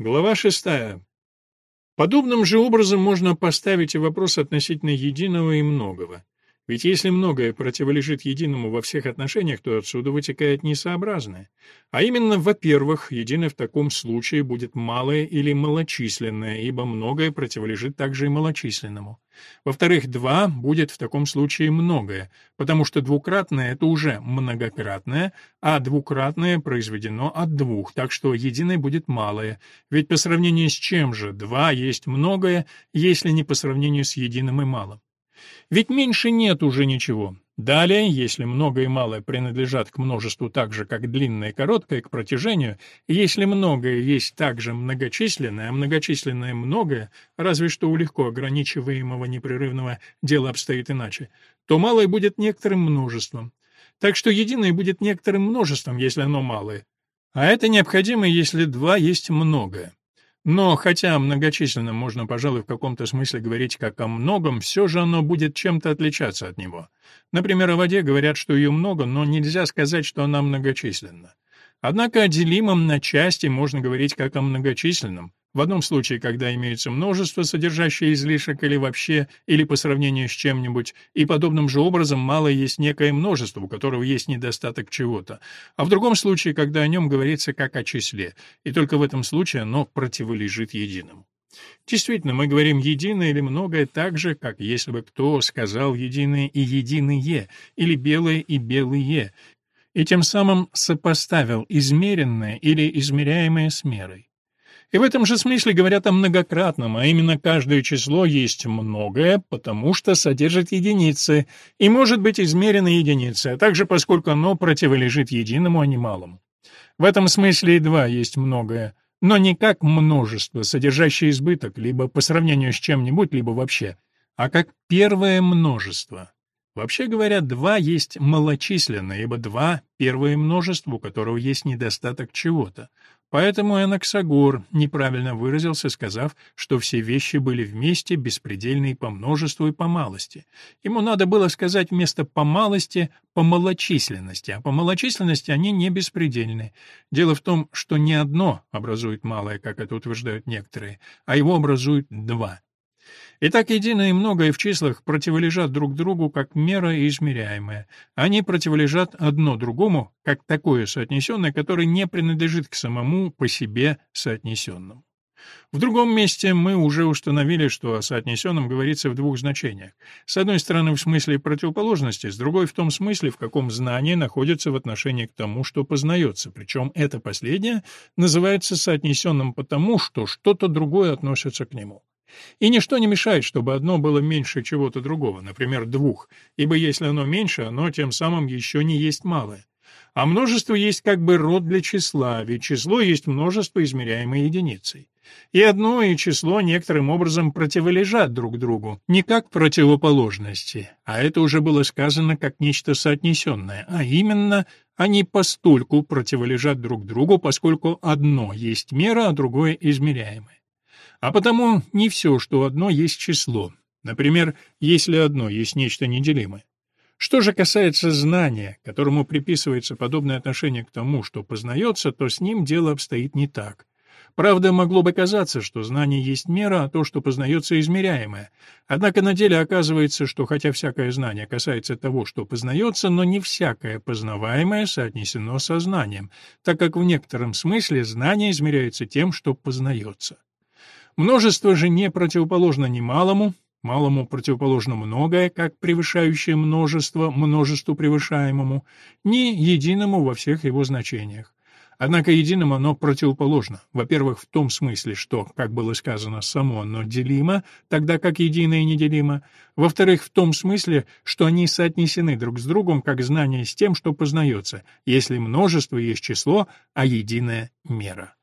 Глава шестая. Подобным же образом можно поставить и вопрос относительно единого и многого. Ведь если многое противолежит единому во всех отношениях, то отсюда вытекает несообразное. А именно, во-первых, единое в таком случае будет малое или малочисленное, ибо многое противолежит также и малочисленному. Во-вторых, два будет в таком случае многое, потому что двукратное — это уже многократное, а двукратное произведено от двух, так что единое будет малое. Ведь по сравнению с чем же два есть многое, если не по сравнению с единым и малым? Ведь меньше нет уже ничего. Далее, если многое и малое принадлежат к множеству так же, как длинное и короткое к протяжению, если многое есть также многочисленное, а многочисленное многое, разве что у легко ограничиваемого непрерывного дела обстоит иначе, то малое будет некоторым множеством. Так что единое будет некоторым множеством, если оно малое. А это необходимо, если два есть многое. Но хотя многочисленным можно, пожалуй, в каком-то смысле говорить как о многом, все же оно будет чем-то отличаться от него. Например, о воде говорят, что ее много, но нельзя сказать, что она многочисленна. Однако о делимом на части можно говорить как о многочисленном, в одном случае, когда имеется множество, содержащее излишек или вообще, или по сравнению с чем-нибудь, и подобным же образом мало есть некое множество, у которого есть недостаток чего-то, а в другом случае, когда о нем говорится как о числе, и только в этом случае оно противолежит единому. Действительно, мы говорим «единое» или «многое» так же, как если бы кто сказал «единое» и «единые», или «белое» и «белые», и тем самым сопоставил измеренное или измеряемое с мерой. И в этом же смысле говорят о многократном, а именно каждое число есть многое, потому что содержит единицы и может быть измерено единицей, а также поскольку оно противолежит единому, а не малому. В этом смысле и два есть многое, но не как множество, содержащее избыток, либо по сравнению с чем-нибудь, либо вообще, а как первое множество. Вообще говоря, два есть малочисленное, ибо два — первое множество, у которого есть недостаток чего-то. Поэтому Энаксагор неправильно выразился, сказав, что все вещи были вместе, беспредельные по множеству и по малости. Ему надо было сказать вместо «по малости» «по малочисленности», а по малочисленности они не беспредельны. Дело в том, что не одно образует малое, как это утверждают некоторые, а его образуют два. Итак, единое и многое в числах противолежат друг другу как мера и измеряемая. Они противолежат одно другому, как такое соотнесенное, которое не принадлежит к самому по себе соотнесенному. В другом месте мы уже установили, что о соотнесенном говорится в двух значениях. С одной стороны, в смысле противоположности, с другой — в том смысле, в каком знание находится в отношении к тому, что познается, причем это последнее называется соотнесенным потому, что что-то другое относится к нему. И ничто не мешает, чтобы одно было меньше чего-то другого, например, двух, ибо если оно меньше, оно тем самым еще не есть малое. А множество есть как бы род для числа, ведь число есть множество, измеряемое единицей. И одно и число некоторым образом противолежат друг другу, не как противоположности, а это уже было сказано как нечто соотнесенное, а именно они постольку противолежат друг другу, поскольку одно есть мера, а другое измеряемое. А потому не все, что одно, есть число. Например, если одно есть нечто неделимое. Что же касается знания, которому приписывается подобное отношение к тому, что познается, то с ним дело обстоит не так. Правда, могло бы казаться, что знание есть мера, а то, что познается, измеряемое. Однако на деле оказывается, что хотя всякое знание касается того, что познается, но не всякое познаваемое соотнесено со знанием, так как в некотором смысле знание измеряется тем, что познается. Множество же не противоположно ни малому, противоположно многое, как превышающее множество множеству превышаемому, ни единому во всех его значениях. Однако единому оно противоположно. Во-первых, в том смысле, что, как было сказано, само оно делимо, тогда как единое неделимо. Во-вторых, в том смысле, что они соотнесены друг с другом, как знание с тем, что познается, если множество есть число, а единое — мера.